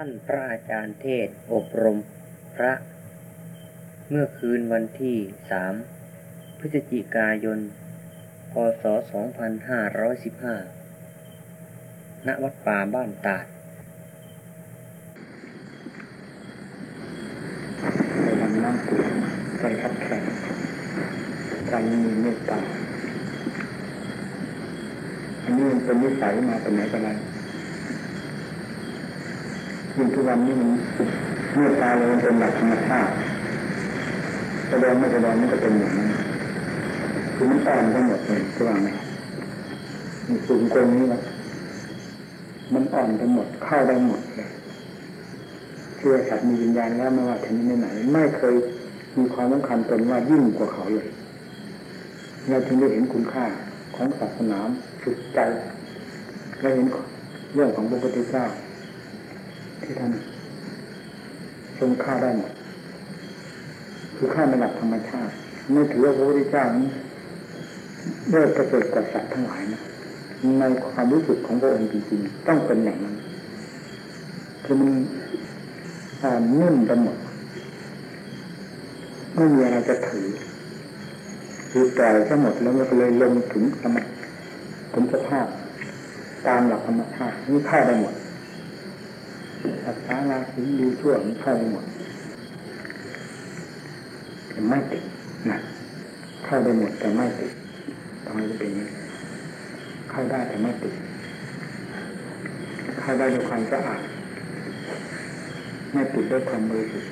ท่านพระอาจารย์เทศอบรมพระ เมื่อคืนวันที่สามพฤศจิกายน พศ 2515 ณ วัดป่าบ้านตาดในวันนั่งกุศลใจขับแข็งใจมีเมตตาอันนี้เป็นนิสัยมาแต่ไหนแต่ไร ยิ่งทุกวันนี้มันเมตตาเลยมันเป็นหลักธรรมชาติแสดงไม่แสดงมันก็เป็นอย่างนั้นคือมันอ่อนทั้งหมดเลยทุกวันนี้มีสูงตรงนี้นะมันอ่อนทั้งหมดเข้าได้หมดเลยเชื่อสัตว์มีวิญญาณแล้วไม่ว่าที่นี่ไหน ไม่เคยมีความสำคัญตนว่ายิ่งกว่าเขาเลยเราจึงได้เห็นคุณค่าของศาสนาสุดใจและเห็นเรื่องของพระพุทธเจ้า ที่ท่านทรงค่าได้หมดคือค่าในหลักธรรมชาติไม่ถือว่าพระพุทธเจ้านี้เลิศประเสริฐกว่าสัตว์ทั้งหลายนะในความรู้สึกของพระองค์จริงๆต้องเป็นอย่างนั้นคือมันอ่อนนุ่มไปหมดไม่มีอะไรจะถือคือปล่อยทั้งหมดแล้วมันก็เลยลงถึงธรรมถึงสภาพตามหลักธรรมชาตินี่เข้าได้หมด อัตตาลาสิดูชั่วนี่เข้าได้หมดแต่ไม่ติดนะเข้าได้หมดแต่ไม่ติดทำไมจะเป็นนี้เข้าได้แต่ไม่ติดเข้าได้ด้วยความสะอาดไม่ติดด้วยความบริสุทธิ์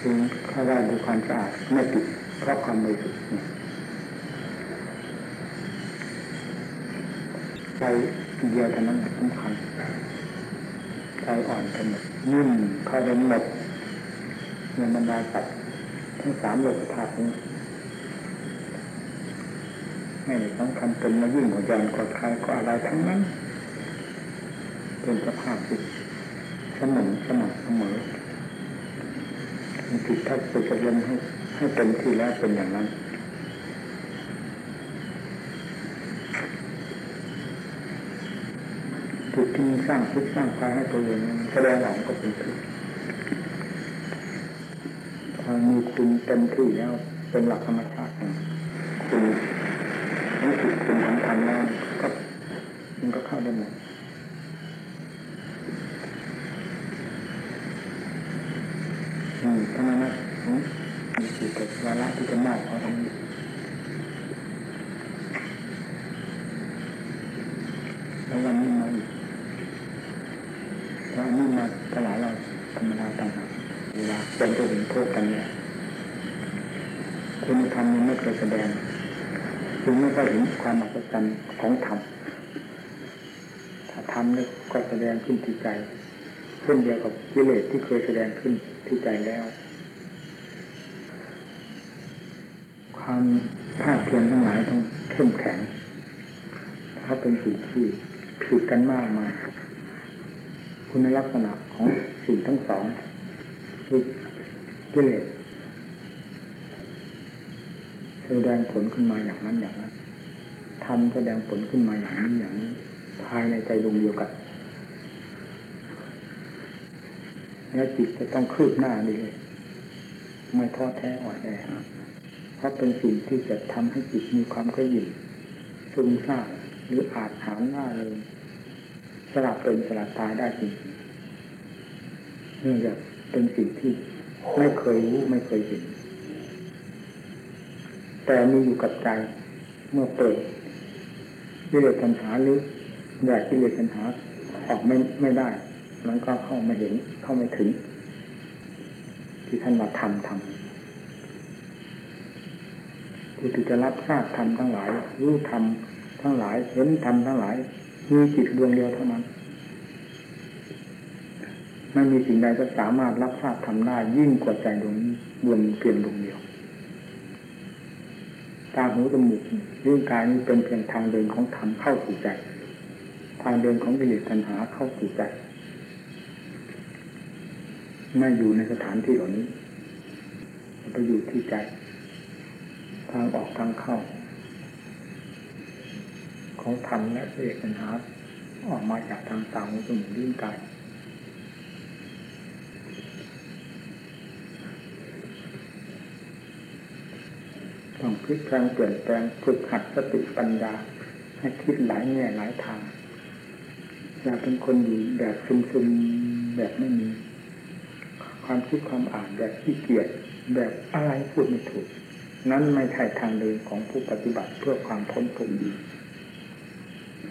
คือเข้าได้ด้วยความสะอาดไม่ติดเพราะความบริสุทธิ์ใจเดียวเท่านั้นสำคัญ ใจอ่อนกันหมดนิ่มเข้าไปหมดเงินบรรดาสัตว์ทั้งสามโลกธาตุนี้ไม่สำคัญเป็นมายิ่งกว่ายันกว่าใครก็อะไรทั้งนั้น เป็นสภาพที่สมองสมองเสมอมันผิดถ้าฝึกอบรมให้ให้เต็มที่แล้วเป็นอย่างนั้น มีสร้างพิษสร้างภัยให้ตัวเองแสดงออกก็เป็นทุกข์พอมีคุณเต็มที่แล้วเป็นหลักธรรมชาติของคุณนี่คือคุณของธรรมแล้วก็มันก็เข้าได้หมดอืมทำไมนะมีสิทธิ์วาระที่จะมอบเอาตรงนี้แล้ววันนี้ มาอีกแล้วอันนี้มาตลาดเราธรรมดาต่างหากเวลาเป็นตัวเห็นโทษกันเนี่ยคุณธรรมยังไม่เคยแสดงจึงไม่ค่อยเห็นความอัศจรรย์ของธรรมถ้าธรรมเนี่ยก็แสดงขึ้นที่ใจเช่นเดียวกับกิเลสที่เคยแสดงขึ้นที่ใจแล้ว ความภาคเพียรทั้งหลายต้องเข้มแข็งถ้าเป็นสิ่งที่ผิดกันมากมาย คุณลักษณะของสิ่งทั้งสองคือกิเลสแสดงผลขึ้นมาอย่างนั้นอย่างนั้นทำแสดงผลขึ้นมาอย่างนี้อย่างนี้ภายในใจดวงเดียวกันแล้วจิตจะต้องคืบหน้าดีเลยไม่ท้อแท้อ่อนแอเพราะเป็นสิ่งที่จะทำให้จิตมีความกระยิ่มซึมซาบหรืออาจหาหน้าเลย สลับเป็นสลับตายได้จริงนื่จากเป็นสิ่งที่ไม่เคยรู้ไม่เคยเห็น แต่มีอยู่กับใจเมื่อเปิดวิเลปัญหาหรือแยกวิเลปัญหาออกไม่ไม่ได้ มันก็เข้าไม่เห็นเข้าไม่ถึง ที่ท่านมาทำทำผู้ที่จะรับทราบธรรมทั้งหลายรู้ธรรมทั้งหลายเห็นธรรมทั้งหลาย มีจิตดวงเดียวเท่านั้นไม่มีสิ่งใดจะสามารถรับทราบทำได้ยิ่งกว่าใจดวงดวงเพียงดวงเดียวตาหูจมูกร่างกายนี้เป็นเพียงทางเดินของธรรมเข้าสู่ใจ ทางเดินของกิเลสตัณหาเข้าสู่ใจ ไม่อยู่ในสถานที่เหล่านี้ไปอยู่ที่ใจ ทางออกทางเข้า ของธรรมและเลสตัณหาออกมาจากทางตาหูจมูกลิ้นกายต้องพลิกแปลงเปลี่ยนแปลงฝึกหัดสติปัญญา ให้คิดหลายแง่หลายทางอย่าเป็นคนอยู่แบบซึมๆแบบไม่มี ความคิดความอ่านแบบขี้เกียจแบบอะไรพูดไม่ถูก นั้นไม่ใช่ทางเดินของผู้ปฏิบัติเพื่อความพ้นทุกข์ดี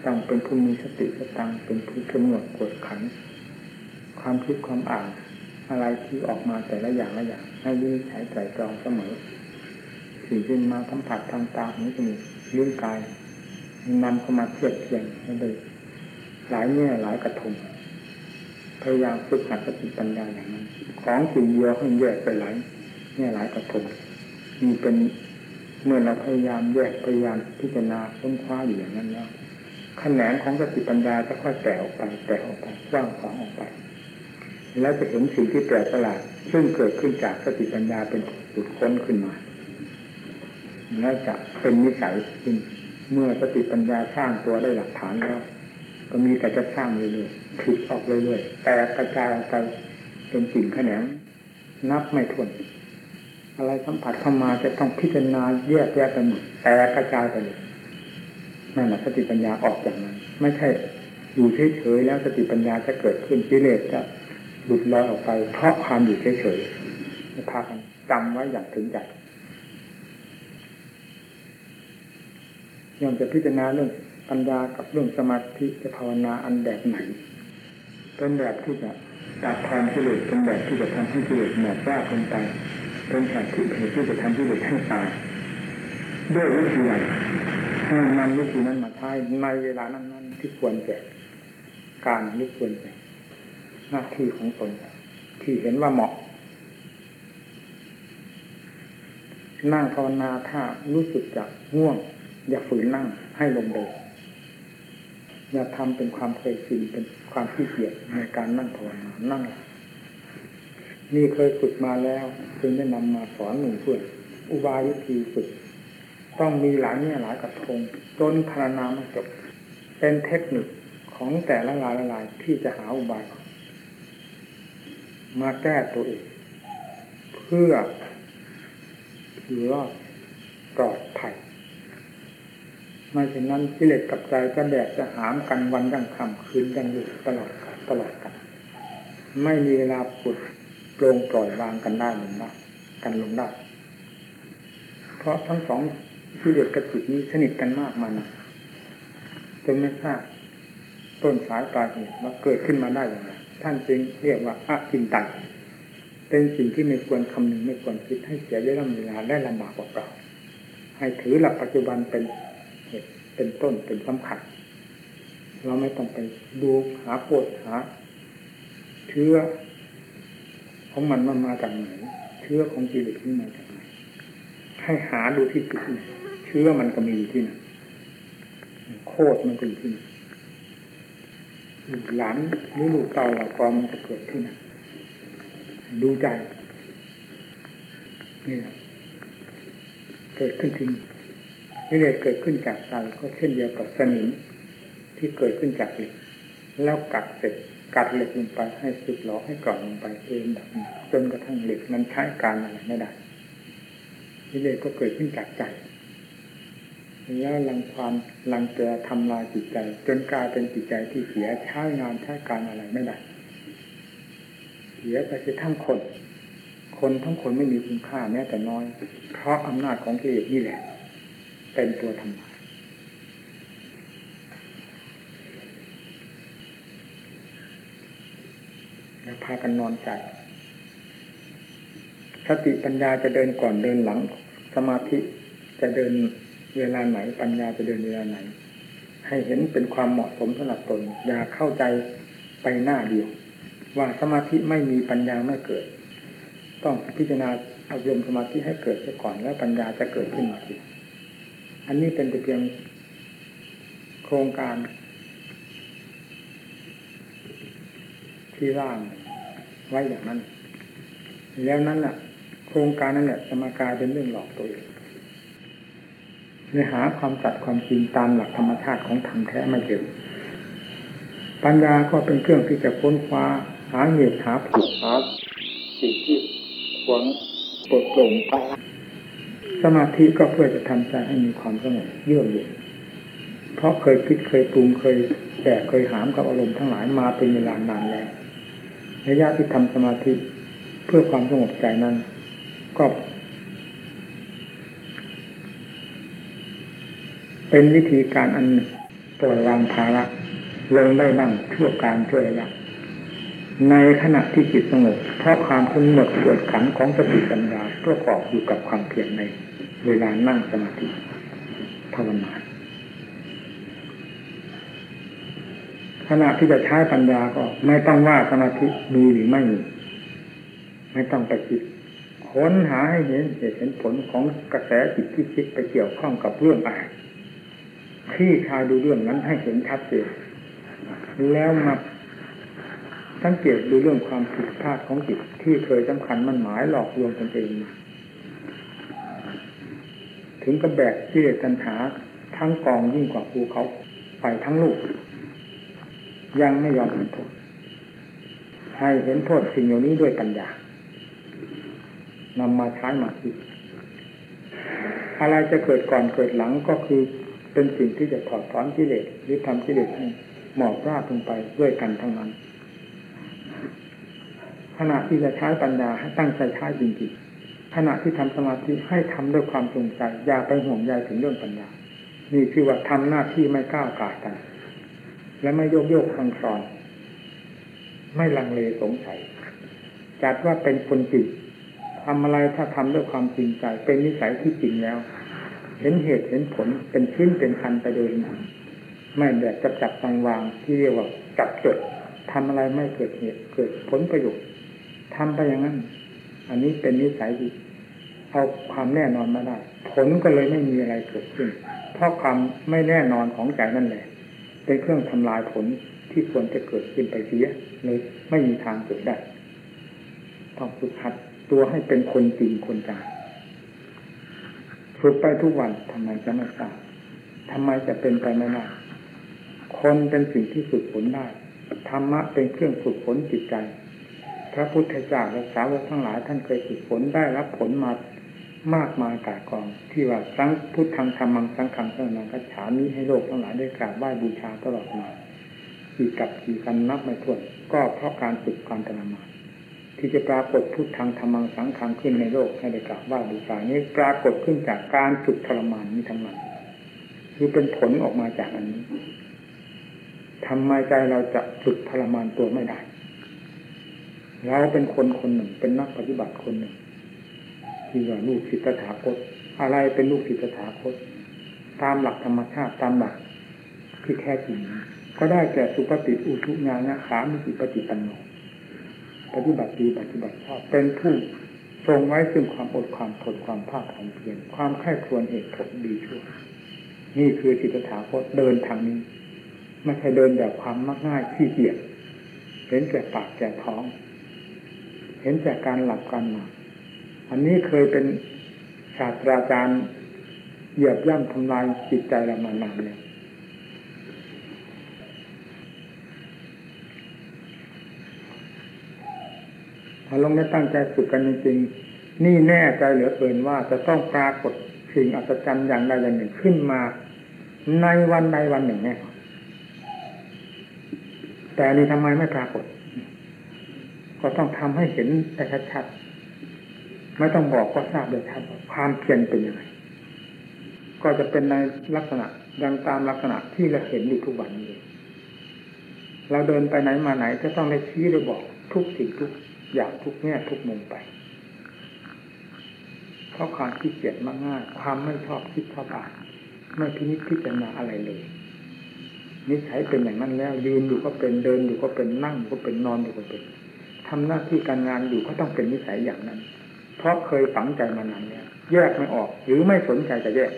ต้องเป็นผู้มีสติสตังเป็นผู้กำหนดกดขัน ความคิดความอ่านอะไรที่ออกมาแต่ละอย่างละอย่างให้วินิจฉัยไตรตรองเสมอสิ่งที่มาสัมผัสทางตาหูจมูกลิ้นกายนำเข้ามาเทียบเทียงให้ได้หลายแง่หลายกระทงพยายามฝึกหัดสติปัญญาอย่างนั้นของสิ่งเดียวให้แยกไปหลายแง่หลายกระทงมีเป็นเมื่อเราพยายามแยกพยายามพิจารณาค้นคว้าอยู่อย่างนั้นแล้ว ขนงของสติปัญญาจะค่อยแตกออกไปแตกออกไปกว้างขวางออกไป แล้วจะเห็นสิ่งที่แปลกประหลาดซึ่งเกิดขึ้นจากสติปัญญาเป็นจุดค้นขึ้นมาแล้วจะเป็นนิสัยขึ้นเมื่อสติปัญญาสร้างตัวได้หลักฐานแล้ว ก็มีแต่จะสร้างเรื่อยๆผิดออกเรื่อยๆแต่กระจายออกไปเป็นสิ่งแขนงนับไม่ถ้วนอะไรสัมผัสเข้ามาจะต้องพิจารณาแยกแยะไปหมดแต่กระจายไปเลย นั่นแหละสติปัญญาออกจากนั้น ไม่ใช่อยู่เฉยๆแล้วสติปัญญาจะเกิดขึ้นกิเลสจะหลุดลอยออกไป เพราะความอยู่เฉยๆให้พากันจำไว้อย่างถึงใจย่อมจะพิจารณาเรื่องปัญญากับเรื่องสมาธิจะภาวนาอันแบบไหนเป็นแบบที่จะดับทานกิเลสเป็นแบบที่จะทำให้กิเลสหมดว่าคนไปเป็นแบบที่เหตุที่จะทำกิเลสให้ตาย ด้วยวิธีใดให้นำวิธีนั้นมาใช้ในเวลานั้นๆที่ควรแก่การหรือควรแก่หน้าที่ของตนที่เห็นว่าเหมาะ นั่งภาวนาถ้ารู้สึกจากง่วง อย่าฝืนนั่งให้ลงเดินอย่าทำเป็นความเคยชินเป็นความขี้เกียจในการนั่งภาวนานั่งนี่เคยฝึกมาแล้ว จึงได้นำมาสอนหนึ่งเพื่อนอุบายวิธีฝึก ต้องมีหลายแง่หลายกระทงจนพารนามาจบเป็นเทคนิคของแต่ละลายละลายที่จะหาอุบายมาแก้ตัวเอง เพื่ออยู่อปลอดภัยไม่เช่นนั้นกิเลสกับใจจะแดดจะหามกันวันยังค่ำคืนยังอยู่ตลอดตลอดกัน ไม่มีเวลาปุดโปร่งปล่อยวางกันได้ลงได้กันลงได้เพราะทั้งสอง กิเลสกับจิตนี้สนิทกันมากมันจนไม่ทราบต้นสายปลายเหตุว่าเกิดขึ้นมาได้อย่างไรท่านจึงเรียกว่าอะจินตันเป็นสิ่งที่ไม่ควรคำนึงไม่ควรคิดให้เสียเวลาได้ลำบากเปล่าให้ถือหลักปัจจุบันเป็นเหตุเป็นต้นเป็นสำคัญเราไม่ต้องไปดูหาโคตหาเชื้อของมันมันมาจากไหนเชื้อของกิเลสมันมาจากไหนให้หาดูที่จุดนี้ เชื้อมันก็มีอยู่ที่นั่นโคตรมันก็อยู่ที่นั่นหลานหรือลูกเต่าเรากอมันจะเกิดที่นั่นดูใจนี่แหละเกิดขึ้นที่นี่เลสเกิดขึ้นจากใจก็เช่นเดียวกับสนิมที่เกิดขึ้นจากเหล็กแล้วกัดเสร็จกัดเหล็กลงไปให้สึกหลอให้กร่อนลงไปเองแบบจนกระทั่งเหล็กนั้นใช้การอะไรไม่ได้กิเลสก็เกิดขึ้นจากใจ แล้วลังความลังเกทำลายจิตใจ จนกลายเป็นจิตใจที่เสียใช้งานใช้การอะไรไม่ได้เสียไปทั้งคน คนทั้งคนไม่มีคุณค่าแม้แต่น้อย เพราะอำนาจของกิเลสนี่แหละ เป็นตัวทำลายแล้วพากันนอนใจสติปัญญาจะเดินก่อนเดินหลัง สมาธิจะเดิน เวลาไหนปัญญาจะเดินเวลาไหน ให้เห็นเป็นความเหมาะสมสำหรับตน อย่าเข้าใจไปหน้าเดียว ว่าสมาธิไม่มีปัญญาไม่เกิด ต้องพิจารณาอารมณ์สมาธิให้เกิดเสียก่อนแล้วปัญญาจะเกิดขึ้นมาทีอันนี้เป็นแต่เพียงโครงการ ที่ร่างไว้อย่างนั้น แล้วนั้นแหละโครงการนั้นแหละจะมากายเป็นเรื่องหลอกตัวเอง เนื้อหาความจัดความจริงตามหลักธรรมชาติของธรรมแท้ไม่เจอปัญญาก็เป็นเครื่องที่จะค้นคว้าหาเหตุหาผลหาสิ่งที่ควรปลดปล่งไปสมาธิก็เพื่อจะทำใจให้มีความสงบเยือกเย็นเพราะเคยคิดเคยปรุงเคยแต่เคยหามกับอารมณ์ทั้งหลายมาเป็นเวลานานแล้วระยะที่ทำสมาธิเพื่อความสงบใจนั้น ก็ เป็นวิธีการอันปล่อยวางภาระลงได้บ้างชั่วการชั่วระยะในขณะที่จิตสงบเพราะความสงบเกิดขันของสติปัญญาประกอบอยู่กับความเพียรในเวลานั่งสมาธิภาวนาขณะที่จะใช้ปัญญาก็ไม่ต้องว่าสมาธิมีหรือไม่มีไม่ต้องไปคิดค้นหาให้เห็นเหตุเห็นผลของกระแสจิตที่คิดไปเกี่ยวข้องกับเรื่องอะไร คลี่คลายดูเรื่องนั้นให้เห็นชัดเจนแล้วมาสังเกตดูเรื่องความผิดพลาดของจิตที่เคยสำคัญมันหมายหลอกลวงตนเองถึงกับแบกที่ตัญหาทั้งกองยิ่งกว่าภูเขาไปทั้งลูก ยังไม่ยอมเห็นโทษให้เห็นโทษสิ่งเหล่านี้ด้วยปัญญานำมาใช้มาคิดอะไรจะเกิดก่อนเกิดหลังก็คือ เป็นสิ่งที่จะถอดถอนกิเลสหรือทำกิเลสให้หมอบราบลงไปด้วยกันทั้งนั้น ขณะที่จะใช้ปัญญาให้ตั้งใจใช้จริงๆขณะที่ทำสมาธิให้ทำด้วยความจงใจอย่าไปห่วงใยถึงเรื่องปัญญา นี่คือว่าทำหน้าที่ไม่ก้าวกายกัน และไม่โยกโยกคลองคลอนไม่ลังเลสงสัยจัดว่าเป็นคนจริงทำอะไรถ้าทำด้วยความจริงใจ เป็นนิสัยที่จริงแล้ว เห็นเหตุเห็นผลเป็นชิ้นเป็นคันไปโดยหนังไม่แบบจับจับวางวางที่เรียกว่าจับจดทำอะไรไม่เกิดเหตุเกิดผลประโยชน์ทำไปอย่างนั้น อันนี้เป็นนิสัยที่เอาความแน่นอนมาได้ ผลก็เลยไม่มีอะไรเกิดขึ้น เพราะความไม่แน่นอนของใจนั่นแหละ เป็นเครื่องทำลายผลที่ควรจะเกิดขึ้นไปเสียเลยไม่มีทางเกิดได้ ต้องฝึกหัดตัวให้เป็นคนจริงคนจัง ฝึกไปทุกวันทำไมจะไม่ทราบทำไมจะเป็นไปไม่ได้คนเป็นสิ่งที่ฝึกฝนได้ธรรมะเป็นเครื่องฝึกฝนจิตใจ พระพุทธเจ้าและสาวกทั้งหลายท่านเคยฝึกฝนได้รับผลมามากมายกายกอง ที่ว่าสังพุทธังธรรมังสังขังสังนังกัจฉานี้ให้โลกทั้งหลายได้กราบไหว้บูชาตลอดมากี่กับกี่กันนับไม่ถ้วน ก็เพราะการฝึกการทรมาน ที่จะปรากฏพุทธังธรรมังสังขังขึ้นในโลกให้ได้กราบไหว้บูชานี้ปรากฏขึ้นจากการฝึกทรมานนี้ทั้งนั้นคือเป็นผลออกมาจากอันนี้ทำไมใจเราจะฝึกทรมานตัวไม่ได้เราเป็นคนคนหนึ่งเป็นนักปฏิบัติคนหนึ่งที่ว่าลูกศิษย์ถาคต อะไรเป็นลูกศิษย์ถาคต ตามหลักธรรมชาติตามหลักที่แท้จริงก็ได้แก่สุปฏิอุทุญาณขามิจิปฏิปันโน ปฏิบัติดีปฏิบัติชอบเป็นผู้ทรงไว้ซึ่งความอดความทนความภาคความเพียรความแค่ควรเหตุผลดีชั่วนี่คือสิทธถาคตเดินทางนี้ไม่ใช่เดินแบบความมักง่ายขี้เกียจเห็นแก่ปากแก่ท้อง เห็นจากการหลับกันมาอันนี้เคยเป็นศาสตราจารย์เหยียบย่ำทำลายจิตใจเรามานานแล้ว ถ้าลงไม่ตั้งใจฝึกกันจริงๆนี่แน่ใจเหลือเกินว่าจะต้องปรากฏสิ่งอัศจรรย์อย่างใดอย่างหนึ่งขึ้นมา ในวันใดวันหนึ่งแน่แต่นี่ทำไมไม่ปรากฏ ก็ต้องทำให้เห็นแต่ชัดๆไม่ต้องบอกก็ทราบเลยครับความเพียรเป็นยังไงก็จะเป็นในลักษณะดังตามลักษณะที่เราเห็นอยู่ทุกวันนี้เราเดินไปไหนมาไหนจะต้องได้ชี้ได้บอกทุกสิ่งทุก อย่างทุกแง่ทุกมุมไป เพราะความขี้เกียจมากง่ายความไม่ชอบคิดชอบอ่านไม่พินิจพิจารณาอะไรเลยนิสัยเป็นอย่างนั้นแล้ว ยืนอยู่ก็เป็นเดินอยู่ก็เป็นนั่งก็เป็นนอนอยู่ก็เป็นทำหน้าที่การงานอยู่ก็ต้องเป็นนิสัยอย่างนั้น เพราะเคยฝังใจมานานแล้วแยกไม่ออก หรือไม่สนใจจะแยก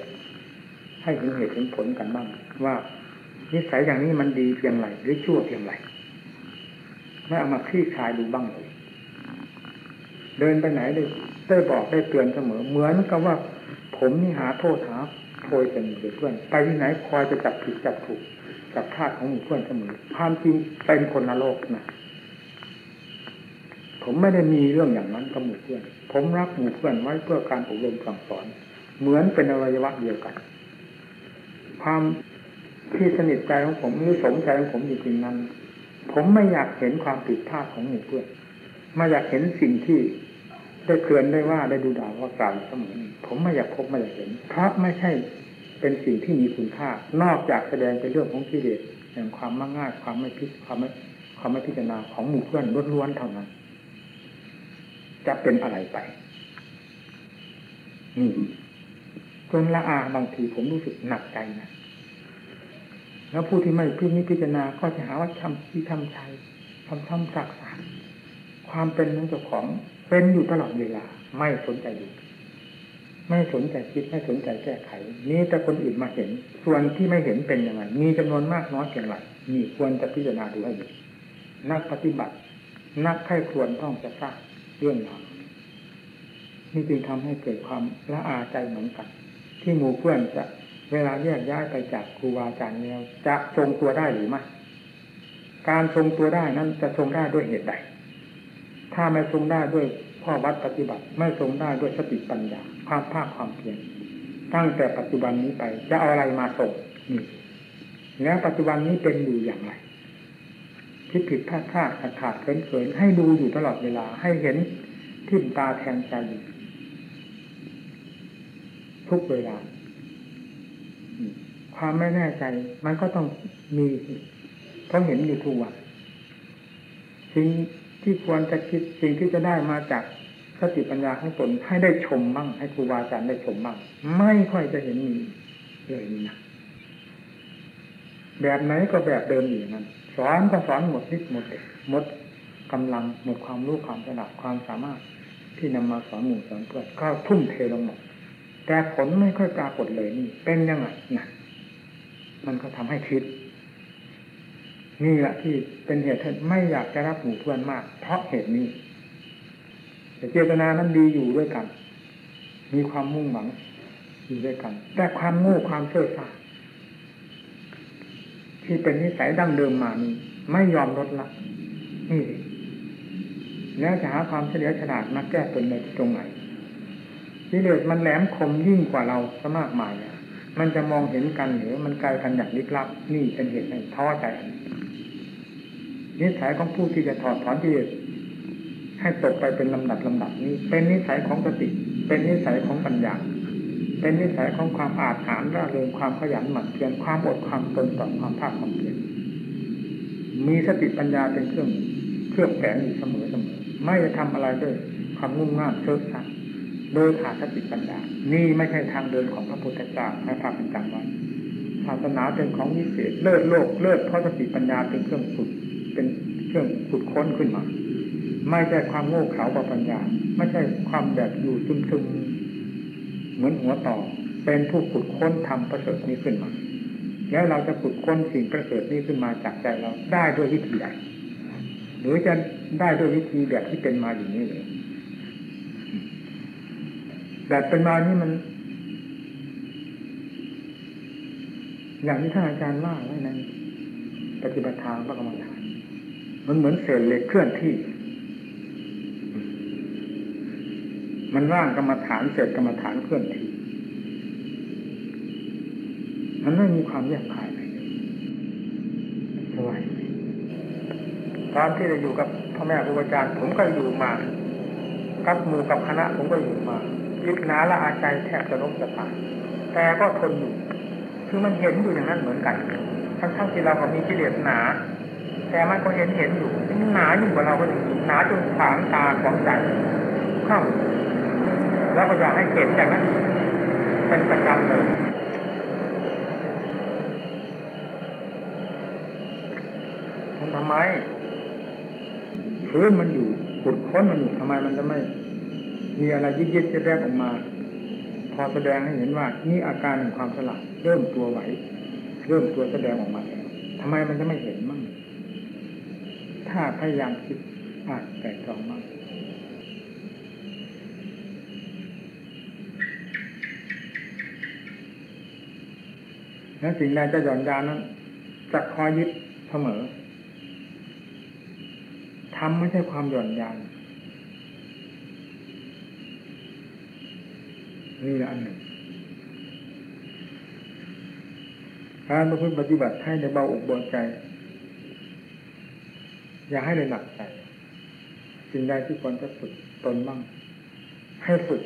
ให้เห็นเหตุเห็นผลกันบ้างว่านิสัยอย่างนี้มันดีเพียงไรหรือชั่วเพียงไรไม่เอามาคลี่คลายดูบ้างเลย เดินไปไหนได้ได้บอกได้เตือนเสมอ เหมือนกับว่า ผมนี่หาโทษหาโพยเป็นเพื่อน ไปที่ไหนคอยจะจับผิดจับถูกกับธาตุของหมู่เพื่อนเสมอความจริงเป็นคนละโลกนะผมไม่ได้มีเรื่องอย่างนั้นกับหมู่เพื่อน ผมรักหมู่เพื่อนไว้เพื่อการอบรมสั่งสอน เหมือนเป็นอวัยวะเดียวกัน ความที่สนิทใจของผมหรือสมใจของผมจริงๆนั้น ผมไม่อยากเห็นความผิดพลาดของหมู่เพื่อน ไม่อยากเห็นสิ่งที่ได้เคลื่อนได้ว่าได้ดูด่าว่ากล่าวเสมอผมไม่อยากพบไม่อยากเห็น เพราะไม่ใช่เป็นสิ่งที่มีคุณค่า นอกจากแสดงเป็นเรื่องของกิเลสแห่งความมั่งง่ายความไม่พิความไม่ความไม่พิจารณาของหมู่เพื่อนล้วนๆเท่านั้น จะเป็นอะไรไปนี่จนละอาบางทีผมรู้สึกหนักใจนะแล้วผู้ที่ไม่พิจิตรพิจารณาก็จะหาว่าทำที่ทำชัยทำทำสักสาร ความเป็นของเจ้าของเป็นอยู่ตลอดเวลา ไม่สนใจดูไม่สนใจคิดไม่สนใจแก้ไข นี่แต่คนอื่นมาเห็น ส่วนที่ไม่เห็นเป็นยังไงมีจำนวนมากน้อยเพียงไรนี่ควรจะพิจารณาดูให้ดีนักปฏิบัติ นักไข้ควรต้องจะทราบเรื่องราวนี่จึงทำให้เกิดความละอาใจเหมือนกัน ที่หมู่เพื่อนจะเวลาแยกย้ายไปจากครูบาอาจารย์แล้วจะทรงตัวได้หรือไม่การทรงตัวได้นั้นจะทรงได้ด้วยเหตุใด ถ้าไม่ทรงได้ด้วยข้อวัดปฏิบัติ ไม่ทรงได้ด้วยสติปัญญา ความภาคความเพียรตั้งแต่ปัจจุบันนี้ไป จะเอาอะไรมาส่งนี่แล้วปัจจุบันนี้เป็นอยู่อย่างไรผิดผิดพลาดพลาดขาดขาดเขินเขินให้ดูอยู่ตลอดเวลา ให้เห็นทิ่มตาแทนใจทุกเวลา ความไม่แน่ใจ มันก็ต้องมีเพราะเห็นอยู่ทุกวันสิ่ง ที่ควรจะคิดสิ่งที่จะได้มาจากสติปัญญาของตนให้ได้ชมบ้างให้ครูบาอาจารย์ได้ชมบ้างไม่ค่อยจะเห็นมีเลยนี่นะแบบไหนก็แบบเดิมอยู่นั้นสอนก็สอนหมดนิดหมดเด็กหมดกำลังหมดความรู้ความฉลาดความสามารถที่นำมาสอนหมู่สอนเพื่อนก็ทุ่มเทลงหมดแต่ผลไม่ค่อยปรากฏเลยนี่เป็นยังไงนะมันก็ทำให้คิด นี่แหละที่เป็นเหตุที่ไม่อยากจะรับหมู่เพื่อนมาก เพราะเหตุนี้ แต่เจตนานั้นดีอยู่ด้วยกัน มีความมุ่งหวังอยู่ด้วยกัน แต่ความโง่ความเสื่อซ่าที่เป็นนิสัยดั้งเดิมมานี้ไม่ยอมลดละนี่แล้วจะหาความเฉลียวฉลาดมาแก้ตนในตรงไหนกิเลสมันแหลมคมยิ่งกว่าเราซะมากมายเนี่ยมันจะมองเห็นกันหรือมันไกลกันอย่างลึกลับ นี่เป็นเหตุให้ท้อใจนิ นิสัยของผู้ที่จะถอดถอนกิเลสให้ตกไปเป็นลำดับลำดับนี้ เป็นนิสัยของสติ เป็นนิสัยของปัญญา เป็นนิสัยของความอาถรรพ์ร่าเริงความขยันหมั่นเพียรความอดความทนต่อความภาคความเพียรมีสติปัญญาเป็นเครื่องเครื่องแฝงอยู่เสมอเสมอไม่จะทำอะไรด้วยความงุ่มง่ามเชิดชัดโดยขาดสติปัญญา นี่ไม่ใช่ทางเดินของพระพุทธเจ้าให้พาเป็นจำไว้ศาสนาเป็นของวิเศษเลิศโลกเลิศเพราะสติปัญญาเป็นเครื่องขุด เป็นเครื่องขุดค้นขึ้นมา ไม่ใช่ความโง่เขลาปัญญา ไม่ใช่ความแบบอยู่ซึมซึมเหมือนหัวต่อ เป็นผู้ขุดค้นทำประเสริฐนี้ขึ้นมา แล้วเราจะขุดค้นสิ่งประเสริฐนี้ขึ้นมาจากใจเราได้ด้วยวิธีใดหรือจะได้ด้วยวิธีแบบที่เป็นมาอย่างนี้เลยแบบเป็นมานี่มัน อย่างที่ท่านอาจารย์ว่าไว้ในปฏิบัติทางพระกรรมฐาน มันเหมือนเศษเหล็กเคลื่อนที่ มันว่างกรรมฐานเศษกรรมฐานเคลื่อนที่ มันไม่มีความแยกขายอะไรสบายตอนที่เราอยู่กับพ่อแม่ครูอาจารย์ผมก็อยู่มา กับหมู่กับคณะผมก็อยู่มายึดหนาละอาใจแทบจะล้มจะตายแต่ก็ทนอยู่ คือมันเห็นอยู่อย่างนั้นเหมือนกัน ทั้งๆที่เราก็มีกิเลสหนา แต่มันก็เห็นเห็นอยู่หนายิ่งกว่าเราก็ถึงหนาจนขวางตาขวางใจเข้าแล้วก็อยากให้เห็นอย่างนั้นเป็นประจำเลยทำไมพื้นมันอยู่ขุดค้นมันอยู่ทำไมมันจะไม่ มีอะไรยิดยิดจะแรกออกมา พอแสดงให้เห็นว่า นี่อาการของความสลัดเริ่มตัวไหว เริ่มตัวแสดงออกมาแล้วทำไมมันจะไม่เห็น ถ้าพยายามคิดอ่านแต่ตรองมั่งแล้วสิ่งใดจะหย่อนยานนั้นจะคอยยึดเสมอทำไม่ใช่ความหย่อนยานนี่แหละอันหนึ่งการประพฤติปฏิบัติให้ในเบาอกเบาใจ อย่าให้เลยหนักใจสิ่งใดที่ควรจะฝึกตนบ้าง ให้ฝึก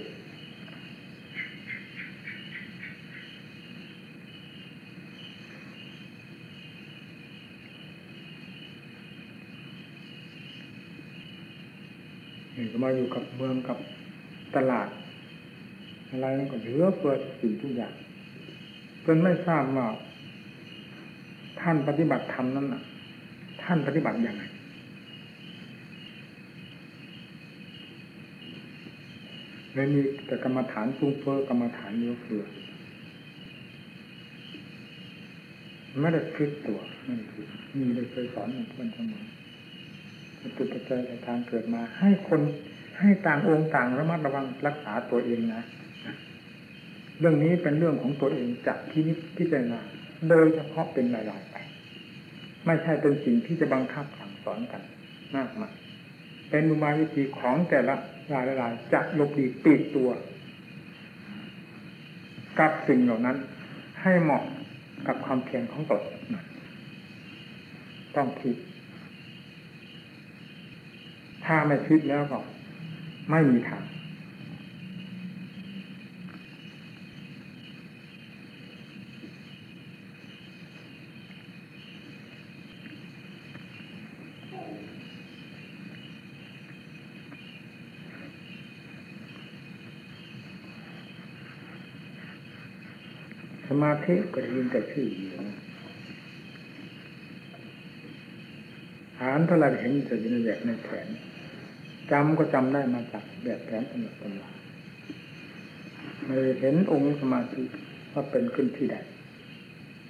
นี่ก็มาอยู่กับเมืองกับตลาด อะไรนั่นก็เหลือเฟือสิ่งทุกอย่างจนไม่ทราบว่าท่านปฏิบัติธรรมนั้นน่ะ ท่านปฏิบัติอย่างไร เลยมีแต่กรรมฐานฟุ้งเฟ้อกรรมฐานเยอะเฟือไม่ได้คิดตัวนั่นคือมีเลยเคยสอนเพื่อนเสมอจุดปัจจัยในทางเกิดมา ให้คนให้ต่างองค์ต่างระมัดระวังรักษาตัวเองนะ เรื่องนี้เป็นเรื่องของตัวเองจากที่นิพิจารณาโดยเฉพาะเป็นรายๆไป ไม่ใช่เป็นสิ่งที่จะบังคับสั่งสอนกันมากมายเป็นอุบายวิธีของแต่ละ รายละจะลบดีปิดตัว กับสิ่งเหล่านั้น ให้เหมาะกับความเพียรของตนต้องคิด ถ้าไม่คิดแล้วก็ไม่มีทาง ส มาธิก็ได้ยินแต่ชื่ออยู่อ่านเท่าไรเห็นแต่อยู่ในแบบในแผนจำก็จำได้มาจากแบบแผนตำรับตำราไม่เห็นองค์สมาธิว่าเป็นขึ้นที่ใด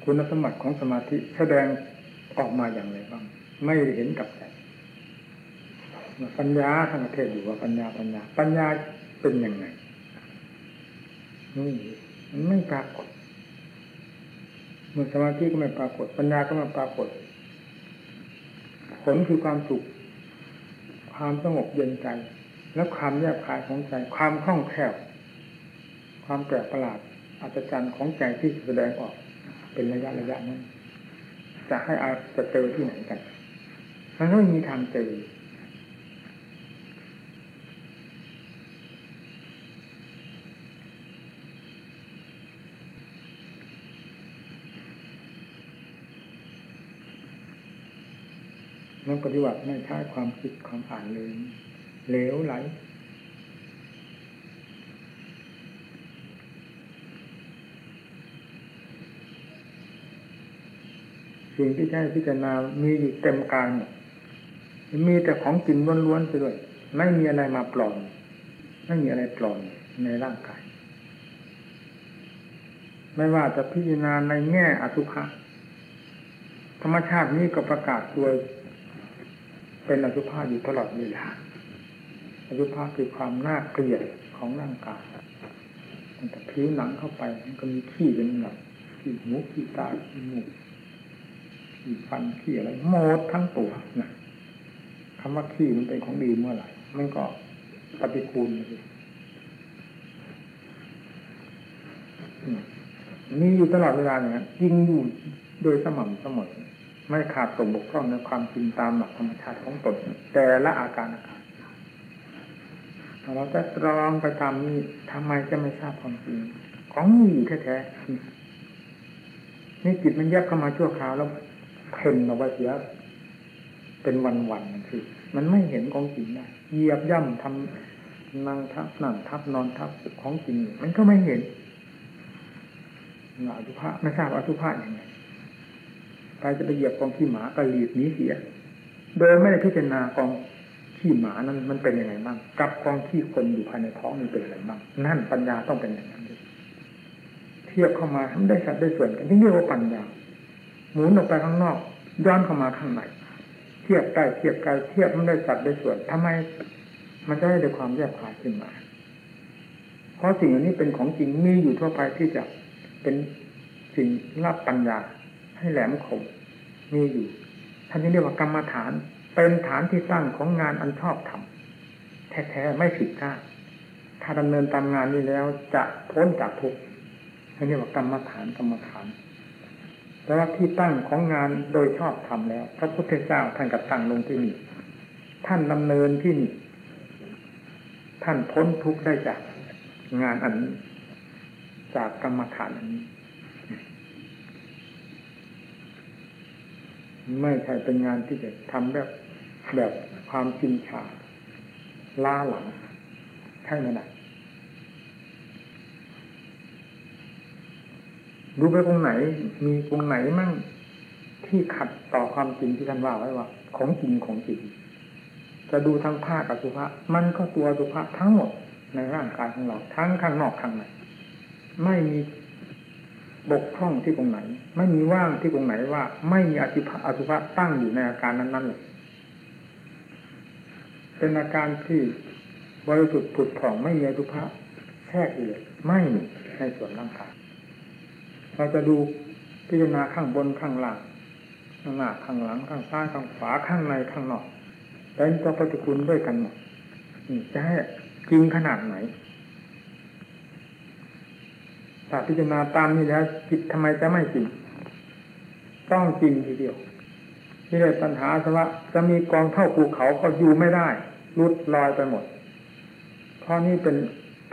คุณสมบัติของสมาธิแสดงออกมาอย่างไรบ้าง ไม่เห็นกับใจปัญญาทางประเทศอยู่ว่าปัญญาปัญญา ปัญญาเป็นยังไงนี่มันไม่ปรากฏ มื่อสมาธิก็ไม่ปรากฏปัญญาก็ไม่ปรากฏ ผลคือความสุข ความสงบเย็นใจ และความแยบคายของใจ ความคล่องแคล่วความแปลกประหลาดอัศจรรย์ของใจที่แสดงออก เป็นระยะระยะนั้นจะให้อาจะเจอที่ไหนกันมันไม่มีทางเจอ นักปฏิบัติไม่ใช้ความคิดความอ่านเลยเหลวไหลสิ่งที่ใช้พิจารณา มีอยู่เต็มกายมีแต่ของจริงล้วนๆไปด้วย ไม่มีอะไรมาปลอม ไม่มีอะไรปลอมในร่างกาย ไม่ว่าจะพิจารณาในแง่อสุภะธรรมชาตินี้ก็ประกาศตัว เป็นอสุภะอยู่ตลอดเวลาอสุภะคือความน่าเกลียดของร่างกายตั้งแต่ผิวหนังเข้าไปมันก็มีขี้เป็นหลักขี้หูขี้ตาขี้หมูกขี้ฟันขี้อะไรหมดทั้งตัวนะคำว่าขี้มันเป็นของดีเมื่อไหร่มันก็ปฏิคูลเลยมีอยู่ตลอดเวลาเนี่ยยิงอยู่โดยสม่ำเสมอ ไม่ขาดตกบกพร่องในความจริงตามหลักธรรมชาติของตนแต่ละอาการอาการเราจะตรองไปตามนี้ทำไมจะไม่ทราบความจริง ของมีแท้ๆนี่จิตมันแยบเข้ามาชั่วคราวแล้วเพ่นเอาไว้เสียเป็นวันๆคือ มันไม่เห็นของจริงได้เหยียบย่ำทำนั่งทับนั่งทับนอนทับของจริง มันก็ไม่เห็นอสุภะไม่ทราบอสุภะอย่างไร ใครจะไปเหยียบกองขี้หมาก็หลีกหนีเสีย โดยไม่ได้พิจารณากองขี้หมานั้นมันเป็นยังไงบ้างกับกองขี้คนอยู่ภายในท้องมันเป็นอะไรบ้างนั่นปัญญาต้องเป็นอย่างนั้นเทียบเข้ามาทำได้สัดได้ส่วนกันที่เรียกว่าปัญญาหมุนออกไปข้างนอก ย้อนเข้ามาข้างในเทียบใกล้เทียบไกลเทียบมันได้สัดได้ส่วนทำไม มันจะได้ด้วยความแยบคายขึ้นมา เพราะสิ่งเหล่านี้เป็นของจริงมีอยู่ทั่วไปที่จะเป็นสิ่งรับปัญญา ให้แหลมคมมีอยู่ท่านเรียกว่ากรรมฐาน เป็นฐานที่ตั้งของงานอันชอบทำแท้ๆไม่ผิดพลาดถ้าดำเนินตามงานนี้แล้วจะพ้นจากทุกข์ท่านเรียกว่ากรรมฐานกรรมฐานแต่ว่าที่ตั้งของงานโดยชอบทำแล้ว พระพุทธเจ้าท่านก็ตั้งลงที่นี่ท่านดำเนินที่นี่ท่านพ้นทุกข์ได้จากงานอันนี้จากกรรมฐานอันนี้ ไม่ใช่เป็นงานที่จะทำแบบแบบความชินชาล้าหลังใช่ไหมนะดูไปตรงไหน มีตรงไหนมั่งที่ขัดต่อความจริงที่ท่านว่าไว้ว่า ของจริงของจริงจะดูทั้งภาคอสุภะมันก็ตัวอสุภะทั้งหมดในร่างกายของเราทั้งข้างนอกข้างในไม่มี บกพร่องที่ตรงไหน ไม่มีว่างที่ตรงไหนว่า ไม่มีอสุภะอสุภะตั้งอยู่ในอาการนั้นๆเลยเป็นอาการที่บริสุทธิ์ผุดผ่องไม่มีอสุภะแทรกเลยไม่มีในส่วนร่างกายเราจะดูพิจารณาข้างบนข้างล่างข้างหน้าข้างหลังข้างซ้ายข้างขวาข้างในข้างนอกเป็นตัวปฏิคุณด้วยกันหมดจะให้จริงขนาดไหน ถ้าพิจารณาตามนี้แล้วจิตทำไมจะไม่จริง ต้องจริงทีเดียวที่เลยปัญหาสว่าจะมีกองเท่าภูเขาก็อยู่ไม่ได้ลุดลอยไปหมด เพราะนี่เป็น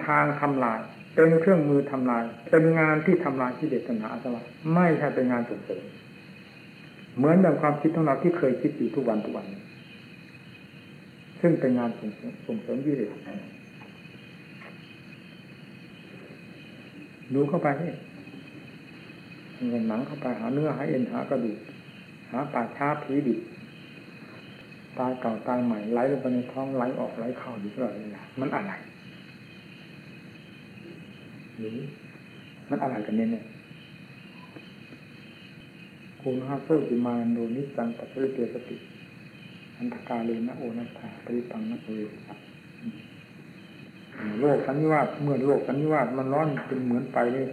ทางทำลาย เป็นเครื่องมือทำลาย เป็นงานที่ทำลายที่เด็ดปัญหาสวะไม่ใช่เป็นงานส่งเสริมเหมือนอย่างความคิดของเราที่เคยคิดอยู่ทุกวันทุกวัน ซึ่งเป็นงานส่งเสริมส่งเสริมยิ่งเด็ด ดูเข้าไปนี่เงินหนังเข้าไปหาเนื้อหาเอ็นหากระดูกหาป่าช้าผีดิบตายเก่าตายใหม่ไหลลงไปในท้องไหลออกไหลเข้าอยู่ตลอดเวลามันอะไรหรือมันอะไรกันเนี่ยเนี่ยคุณฮาโซจิมาโนนิจังปัจจุเตสติ อันตกาเลนะโอนัตาปริปังนัโเวสั โลกสันนิวาสเมื่อโลกสันนิวาสมันร้อนเป็นเหมือนไฟเลย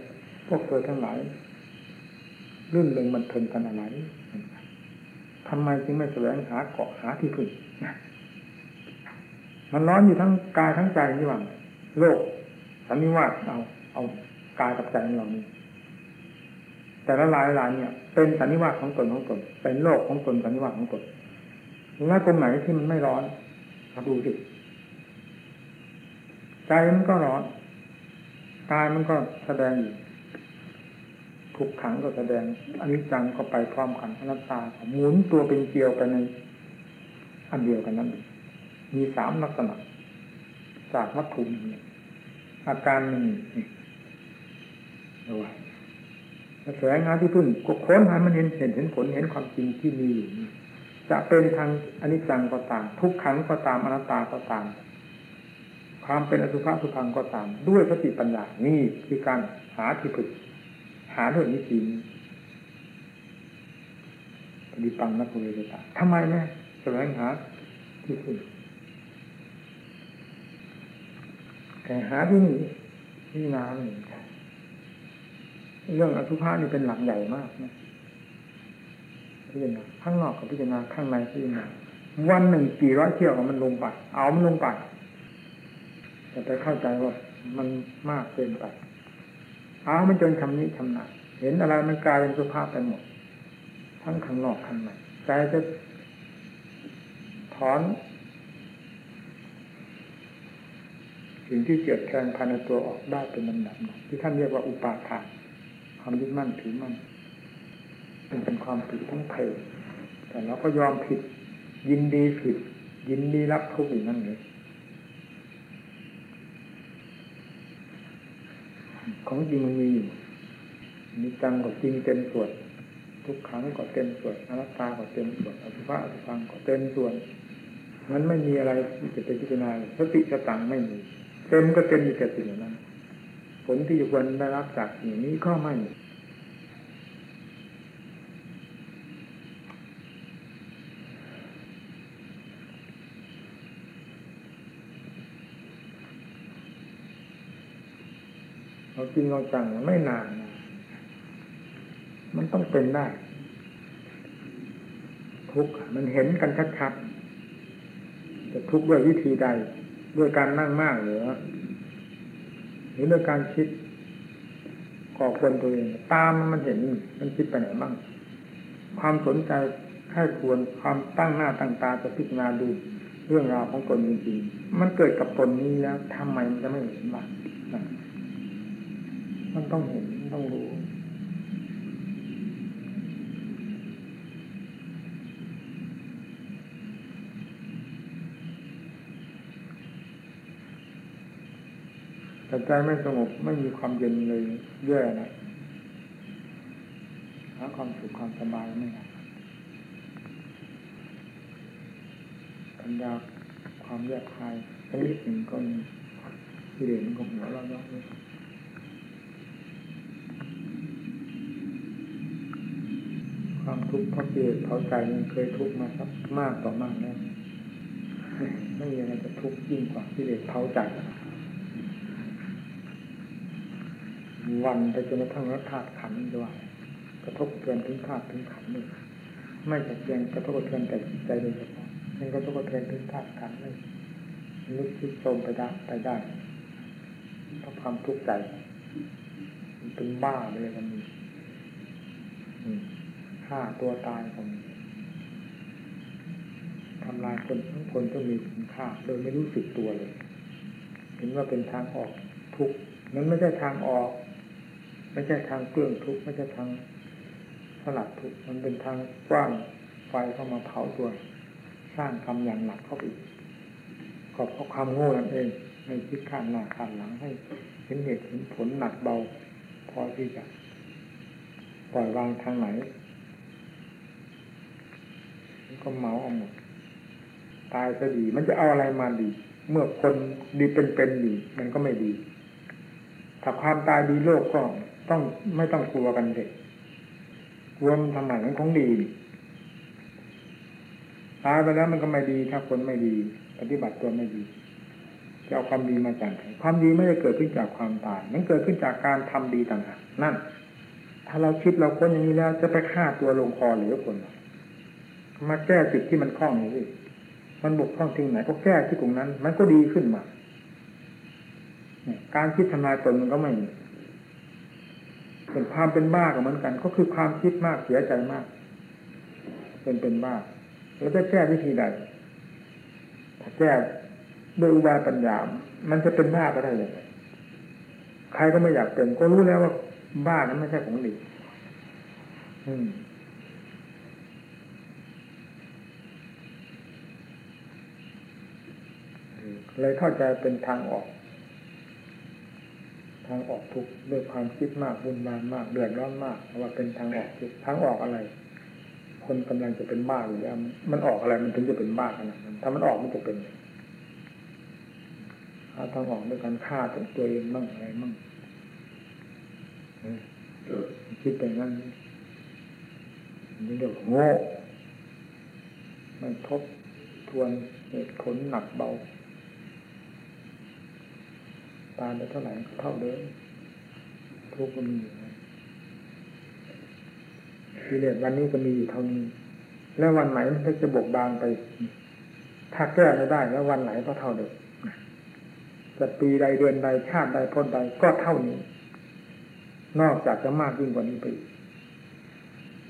พวกเธอทั้งหลายลื่นเริงมันเทินกันอะไรทำไมจึงไม่แสวงหาเกาะหาที่พึ่งมันร้อนอยู่ทั้งกายทั้งใจนี่หว่าโลกสันนิวาสเอา เอากายกับใจของเรานี่แต่ละลายลายเนี่ย เป็นสันนิวาสของตนของตนเป็นโลกของตนสันนิวาสของตนแล้วตรงไหนที่มันไม่ร้อนมาดูสิ ใจมันก็ร้อนกายมันก็แสดงอยู่ทุกขังก็แสดงอันนี้จังก็ไปพร้อมกันอนัตตาหมุนตัวเป็นเกลียวไปในอันเดียวกันนั้นมีสามลักษณะ จากวัตถุอาการหนึ่งเอาไว้แสวงหาที่พึ่งก็ค้นหามันเห็นเห็นเห็นผลเห็นความจริงที่มีอยู่จะเป็นทางอนิจจังก็ตาม ทุกขังก็ตามอนัตตาก็ตาม ความเป็นอสุภะสุพังก็ตาม ด้วยสติปัญญานี่คือการหาที่พึ่งหาด้วยวิธีนี้ปฏิปังนักเวทตาทำไมแม่แสวงหาที่พึ่งแต่หาที่นี่ที่นาหนึ่งเรื่องอสุภะนี่เป็นหลักใหญ่มากนะพิจารณาข้างนอกกับพิจารณาข้างในพิจารณาวันหนึ่งกี่ร้อยเที่ยวมันลงไป เอามันลงไป แต่ไปเข้าใจว่ามันมากเกินไปเอามันจนชำนิชำนาญเห็นอะไรมันกลายเป็นสุภาพไปหมด ทั้งข้างนอกข้างในใจจะถอนสิ่งที่เกิดแทงภายในตัวออกได้เป็นลำดับที่ท่านเรียกว่าอุปาทานความยึดมั่นถือมั่นเป็นความผิดทั้งเพลแต่เราก็ยอมผิด ยินดีผิด ยินดีรับทุกอย่างนั้นเลย ของจริงมันมีอยู่มีจังก็จริงเต็มส่วน ทุกครั้งก็เต็มส่วนอนัตตาก็เต็มส่วนอสุภะอสุพังก็เต็มส่วน มันไม่มีอะไรที่จะไปพิจารณาสติสตังไม่มี เต็มก็เต็มอยู่แต่สิ่งนั้น ผลที่ควรได้รับจากสิ่งนี้ก็ไม่มี เอาจริงเอาจังไม่นาน มันต้องเป็นได้ทุกข์มันเห็นกันชัดๆจะทุกข์ด้วยวิธีใด ด้วยการนั่งมากหรือหรือด้วยการคิดก่อควรตัวเอง ตามมันเห็นมันคิดไปไหนบ้างความสนใจแค่ควรความตั้งหน้าตั้งตาจะพิจารณาดูเรื่องราวของตนจริงๆมันเกิดกับตนนี้แล้วทำไมมันจะไม่เห็นบ้าง มันต้องเห็นต้องรู้แต่ใจไม่สงบไม่มีความเย็นเลยแย่นะหาความสุขความสบายไม่ได้ปัญญาความแยกคายชนิดหนึ่งก็มีที่เด่นของหัวเราเนาะ ความทุกข์เพราะเกิดเพราะใจมันเคยทุกข์มาสักมากต่อมากแล้วไม่มีอะไรจะทุกข์ยิ่งกว่าที่เด่นเผาใจวันไปจนกระทั่งรัธาตุขันด้วยกระทบเทือนถึงธาตุถึงขันนี่ไม่แต่เพียงกระทบเทือนแต่ใจโดยเฉพาะมันกระทบเทือนถึงธาตุขันนี่นึกคิดโจมไปได้ไปได้เพราะความทุกข์ใจมันเป็นบ้าเลยมันมี ฆ่าตัวตายคนทำลายคนทั้งคนก็มีคุณค่า โดยไม่รู้สึกตัวเลยเห็นว่าเป็นทางออกทุกนั้นไม่ใช่ทางออก ไม่ใช่ทางเกลื่องทุกไม่ใช่ทางสลัดทุกมันเป็นทางกว้างไฟเข้ามาเผาตัว สร้างกรรมอย่างหนักเข้าไปก็เพราะความโง่นั่นเองไม่คิดข้างหน้าข้างหลังให้ เห็นเหตุเห็นผลหนักเบา พอที่จะปล่อยวางทางไหน ก็เมาเอาหมดตายก็ดี มันจะเอาอะไรมาดี เมื่อคนดีเป็นๆอยู่มันก็ไม่ดี ถ้าความตายดีโลกก็ต้องไม่ต้องกลัวกันเด็กกลัวมันทำไมมันของดีตายไปแล้วมันก็ไม่ดี ถ้าคนไม่ดี ปฏิบัติตัวไม่ดีจะเอาความดีมาจากไหนความดีไม่ได้เกิดขึ้นจากความตาย มันเกิดขึ้นจากการทำดีต่างหากนั่น ถ้าเราคิดเราค้นอย่างนี้แล้วจะไปฆ่าตัวลงคอหรือคน มาแก้จุดที่มันคล้องนี่สิมันบกพร่องที่ไหนก็แก้ที่ตรงนั้น มันก็ดีขึ้นมาการคิดทำลายตนมันก็ไม่เป็นความเป็นบ้าก็เหมือนกัน ก็คือความคิดมากเสียใจมาก เป็นเป็นบ้าแล้วจะแก้วิธีใดถ้าแก้ด้วยอุบายปัญญา มันจะเป็นบ้าก็ได้เลยใครก็ไม่อยากเป็น ก็รู้แล้วว่าบ้านั้นไม่ใช่ของดี อืม เลยเข้าใจเป็นทางออก ทางออกทุกด้วยความคิดมากบุญมานมากเดือดร้อนมากว่าเป็นทางออกทุกทางออกอะไร คนกำลังจะเป็นบ้าหรือมันออกอะไรมันถึงจะเป็นบ้าขนาดนั้นถ้ามันออกมันจะเป็นหาทางออกด้วยการฆ่าตัวเองมั่งอะไรมั่งคิดไปงั้นนี่เดี๋ยวโง่มันทบทวนเหตุผลหนักเบา ตายไปเท่าไหร่เท่าเดิมทุกข์ก็มีอยู่กิเลสวันนี้ก็มีอยู่เท่านี้ แล้ววันไหนมันจะบกบางไป ถ้าแก้ไม่ได้แล้ววันไหนก็เท่าเดิมจะปีใดเดือนใดชาติใดพ้นใดก็เท่านี้ นอกจากจะมากยิ่งกว่านี้ไป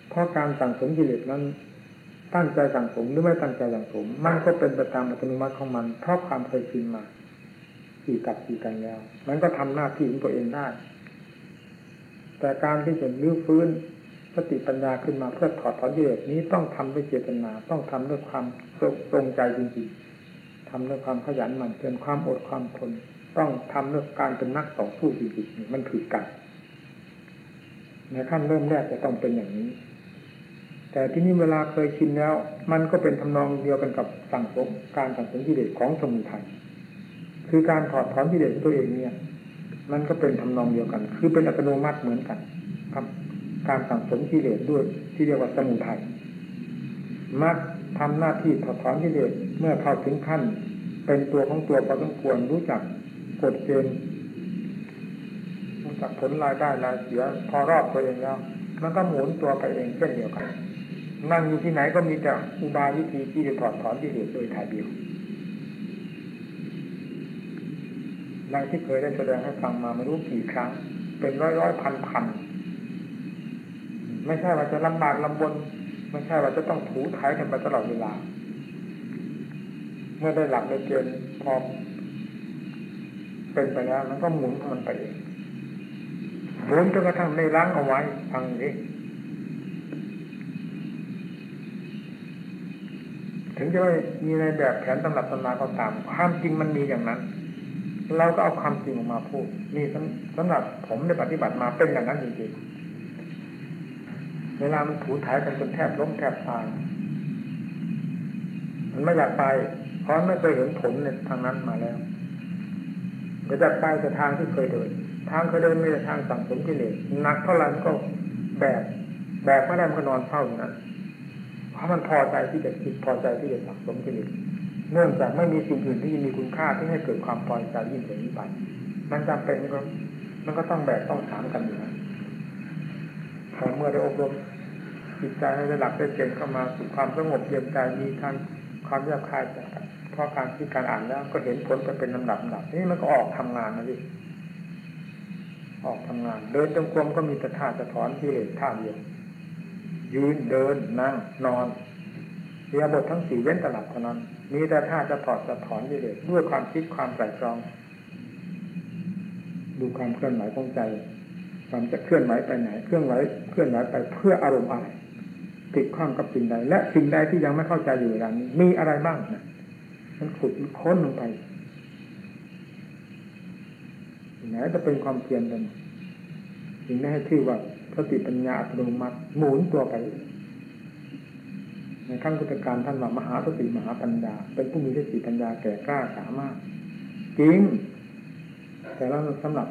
เพราะการสั่งสมกิเลสนั้นตั้งใจสั่งสมหรือไม่ตั้งใจสั่งสม มันก็เป็นไปตามอัตโนมัติของมันเพราะความเคยชินมา ขี่กับขี่กันแล้ว มันก็ทำหน้าที่ของตัวเองได้ แต่การที่จะลื้อฟื้นสติปัญญาขึ้นมาเพื่อถอดถอนกิเลสนี้ต้องทำด้วยเจตนา ต้องทำด้วยความตรงใจจริงๆทำด้วยความขยันหมั่นเพียรความอดความทน ต้องทำด้วยการเป็นนักต่อสู้จริงๆมันคือกันในขั้นเริ่มแรกจะต้องเป็นอย่างนี้ แต่ที่นี่เวลาเคยชินแล้ว มันก็เป็นทำนองเดียวกันกับสั่งสมการสั่งสมกิเลสของสมุทัย คือการถอดถอนกิเลสตัวเองเนี่ย มันก็เป็นทำนองเดียวกัน คือเป็นอัตโนมัติเหมือนกัน ครับ การสั่งสมกิเลสด้วยที่เรียกว่าสมุทัยมักทำหน้าที่ถอดถอนกิเลสเมื่อเข้าถึงขั้น เป็นตัวของตัวพอสมควรรู้จักกฎเกณฑ์รู้จักผลรายได้รายเสีย พอรอบตัวเองแล้ว มันก็หมุนตัวไปเองเช่นเดียวกันนั่งอยู่ที่ไหนก็มีแต่อุบายวิธีที่จะถอดถอนที่เหตุโดยถ่ายเดียว ดังที่เคยได้แสดงให้ฟังมาไม่รู้กี่ครั้ง เป็นร้อยร้อยพันพันไม่ใช่ว่าจะลำบากลำบน ไม่ใช่ว่าจะต้องถูถ่ายกันไปตลอดเวลา เมื่อได้หลักได้เกณฑ์พอเป็นไปแล้วมันก็หมุนมันไปเองหมุนจนกระทั่งในล้างเอาไว้ฟังนี้ถึงจะมีในแบบแผนตำรับตำราก็ตาม ความจริงมันมีอย่างนั้น เราก็เอาความจริงออกมาพูดนี่สำหรับผมได้ปฏิบัติมาเป็นอย่างนั้นจริงๆเวลามันถูถ่ายกันจนแทบล้มแทบตายมันไม่อยากไป เพราะไม่เคยเห็นผลในทางนั้นมาแล้วก็จะไปแต่ทางที่เคยเดิน ทางเคยเดินไม่ใช่ทางสั่งสมกิเลสหนักเท่าไหร่ก็แบกแบกไม่ได้มันก็นอนเฝ้าอยู่นั้นเพราะมันพอใจที่จะคิดพอใจที่จะสั่งสมกิเลส เนื่องจากไม่มีสิ่งอื่นที่มีคุณค่าที่ให้เกิดความพอใจยิ่งกว่านี้ไปมันจำเป็นก็มันก็ต้องแบกต้องถามกันอยู่นะพอเมื่อได้อบรมจิตใจให้ได้หลักได้เกณฑ์เข้ามาสู่ความสงบเย็นใจมีทางความแยบคายจากเพราะการที่การอ่านแล้วก็เห็นผลไปเป็นลำดับลำดับนี่มันก็ออกทำงานนะดิออกทำงาน เดินจงกรมก็มีแต่ท่าจะถอนที่เหตุท่าเดียวยืนเดินนั่งนอน เรียบททั้งสี่เว้นตลับเท่านั้น มีแต่ท่าจะถอดจะถอนที่เหตุด้วยความคิดความใส่ตรอง ดูความเคลื่อนไหวของใจ ความจะเคลื่อนไหวไปไหน เคลื่อนไหวเคลื่อนไหวไปเพื่ออารมณ์อะไรติดข้องกับสิ่งใด และสิ่งใดที่ยังไม่เข้าใจอยู่เวลานี้มีอะไรบ้างนะมันขุดค้นลงไปไหนจะเป็นความเพียรกันถึงได้ให้ชื่อว่าสติปัญญาอัตโนมัติหมุนตัวไป ในขั้งพุทธการท่านว่ามหาสติมหาปัญญา เป็นผู้มีสติปัญญาแก่กล้าสามารถจริงแต่เราสำหรับ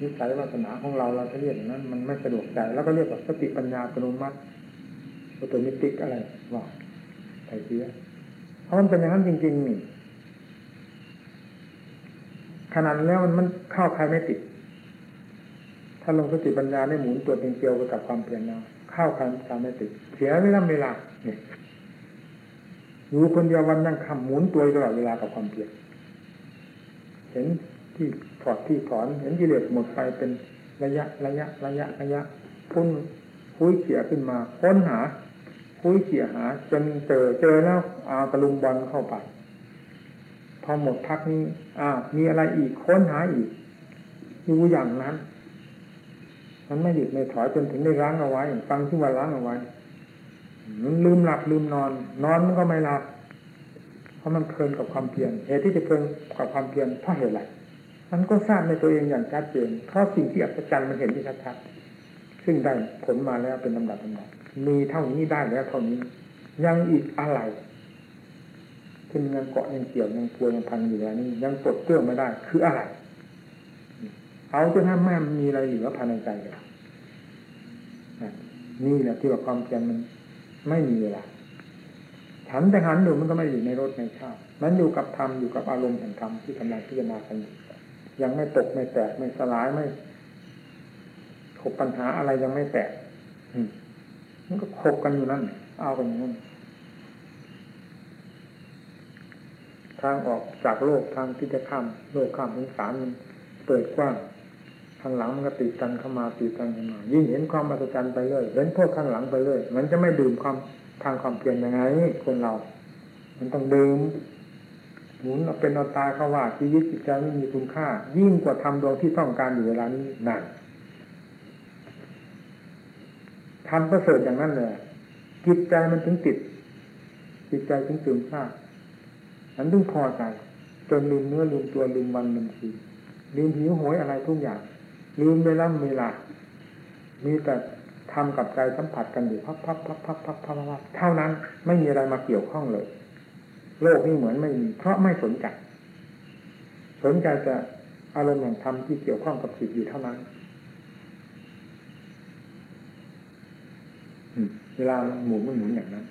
นิสัยวาสนาของเราเราจะเรียกอย่างนั้น มันไม่สะดวกใจแล้วก็เรียกว่าสติปัญญาอัตโนมัติออโตมิติกอะไรว่าไทยเสียเพราะมันเป็นอย่างนั้นจริงๆนี่ขนาดแล้วมันมันเข้าใครไม่ติด ถ้าลงสติปัญญาได้หมุนตัวเป็นเกลียวไปกับความเพียรนะ เข้าใครทำไม่ติดเสียไม่ลำเวลาเนี่ยอยู่คนเดียววันยังคำหมุนตัวตลอดเวลากับความเพียรเห็นที่ถอดที่ถอนเห็นกิเลสหมดไปเป็นระยะระยะระยะระยะพุ่นคุยเขี่ยขึ้นมาค้นหาคุยเขี่ยหา จนเจอเจอแล้วอาตะลุมบอลเข้าไป พอหมดพักนี้อ่ามีอะไรอีกค้นหาอีกอยู่อย่างนั้น มันไม่หยุดไม่ถอยจนถึงได้ล้างเอาไว้ ฟังที่ว่าล้างเอาไว้มันลืมหลับลืมนอน นอนมันก็ไม่หลับเพราะมันเพลินกับความเพียรเหตุที่จะเพลินกับความเพียรเพราะเหตุอะไรมันก็ทราบในตัวเองอย่างชัดเจนเพราะสิ่งที่อัศจรรย์มันเห็นที่ชัดๆซึ่งได้ผลมาแล้วเป็นลำดับลำดับมีเท่านี้ได้แล้วเท่านี้ ยังอีกอะไรขึ้นยังเกาะยังเกี่ยวยังพัวยังพันอยู่แล้วนี่ยังปลดเปลื้องไม่ได้ คืออะไร เอาจนถ้าแม่มีอะไรเหลือภายในใจเลยนี่แหละที่ว่าความเพียรมันไม่มีเวลาฉันแต่หันอยู่มันก็ไม่อยู่ในรถในชาติมันอยู่กับธรรมอยู่กับอารมณ์แห่งธรรมที่กำลังพิจารณากันยังไม่ตกไม่แตกไม่สลายไม่ถกปัญหาอะไรยังไม่แตกมันก็คบกันอยู่นั่น เอากันอยู่นั่นทางออกจากโลกทางที่จะข้ามโลกข้ามสงสารมันเปิดกว้าง ข้างหลังมันก็ติดกันเข้ามาติดกันเข้ามายิ่งเห็นความอัศจรรย์ไปเรื่อยเห็นโทษข้างหลังไปเรื่อยมันจะไม่ดื่มความทางความเพียรยังไง คนเรา มันต้องดื่มหมุนเอาเป็นเอาตายเขาว่าชีวิตจิตใจไม่มีคุณค่า ยิ่งกว่าทำดวงที่ต้องการอยู่เวลานี้นั่นทำประเสริฐอย่างนั้นเลยจิตใจมันถึงติด จิตใจถึงตื่นซาบมันถึงพอใจจนลืมเนื้อลืมตัวลืมวันลืมคืนลืมหิวโหยอะไรทุกอย่าง ลืมเวลาเวลา มีแต่ทำกับใจสัมผัสกันอยู่พับพับพับพับพับพับพับเท่านั้นไม่มีอะไรมาเกี่ยวข้องเลย โลกนี้เหมือนไม่มีเพราะไม่สนใจสนใจแต่อารมณ์แห่งธรรมที่เกี่ยวข้องกับจิตอยู่เท่านั้นเวลาหมุนมันหมุนอย่างนั้น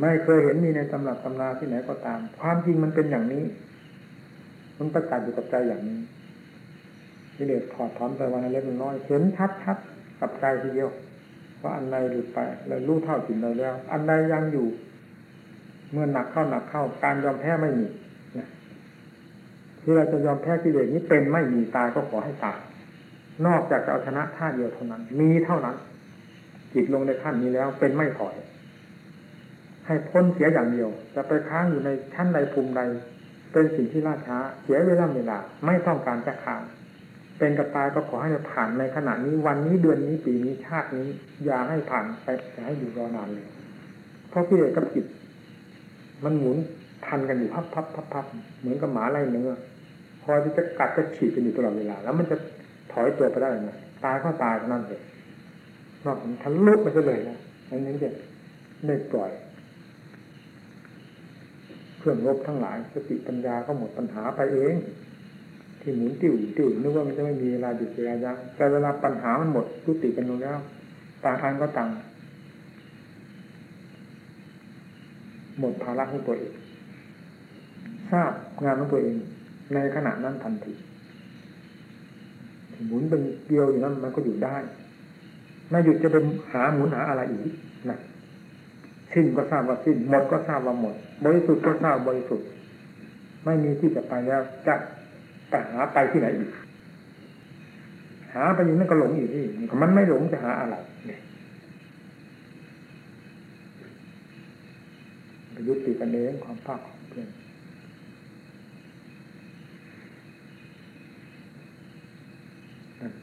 ไม่เคยเห็นมีในตำรับตำราที่ไหนก็ตาม ความจริงมันเป็นอย่างนี้ มันประกาศอยู่กับใจอย่างนี้ ที่เด็ดถอดถอนไปวันเล็กน้อยเห็นชัดชัดกับใจทีเดียวว่าอันใดหลุดไปแล้วรู้เท่าสิ่งใดแล้ว อันใดยังอยู่ เมื่อหนักเข้าหนักเข้า การยอมแพ้ไม่มีที่เราจะยอมแพ้กิเลสนี้เป็นไม่มีตายก็ขอให้ตายนอกจากจะเอาชนะท่าเดียวเท่านั้น มีเท่านั้น จิตลงในขั้นนี้แล้วเป็นไม่ถอย ให้พ้นเสียอย่างเดียวจะไปค้างอยู่ในชั้นใดภูมิใด เป็นสิ่งที่ล่าช้า เสียเวลาเวลา ไม่ต้องการจะค้าง เป็นกับตายก็ขอให้ผ่านในขณะนี้วันนี้เดือนนี้ปีนี้ชาตินี้ อย่าให้ผ่านไปอย่าให้อยู่รอนานเลยเพราะกิเลสกับจิตมันหมุนพันกันอยู่พับพับพับพับเหมือนกับหมาไล่เนื้อคอยที่จะกัดจะฉีดกันอยู่ตลอดเวลา แล้วมันจะถอยตัวไปได้ไหมตายก็ตายนั้นเลยนอกจากทะลุไปเลยนะอันนี้จะได้ปล่อย เครื่องรบทั้งหลายสติปัญญาก็หมดปัญหาไปเอง ที่หมุนติ้วติ้วนึกว่ามันจะไม่มีเวลาหยุดเวลายั้งแต่เวลาปัญหามันหมดยุติกันลงแล้ว ต่างอันก็ต่าง หมดภาระของตัวเองทราบงานของตัวเอง ในขณะนั้นทันทีหมุนเป็นเกลียวอยู่นั้นมันก็อยู่ได้ ไม่หยุดจะเป็นหาหมุนหาอะไรอีกนะสิ้นก็ทราบว่าสิ้น หมดก็ทราบว่าหมด บริสุทธิ์ก็ทราบบริสุทธิ์ ไม่มีที่จะไปแล้วจะ ไปหาไปที่ไหนอีก หาไปอยู่นั่นก็หลงอยู่ที่มันไม่หลงจะหาอะไรเนี่ยยุติกันเองความภาคของเพื่อน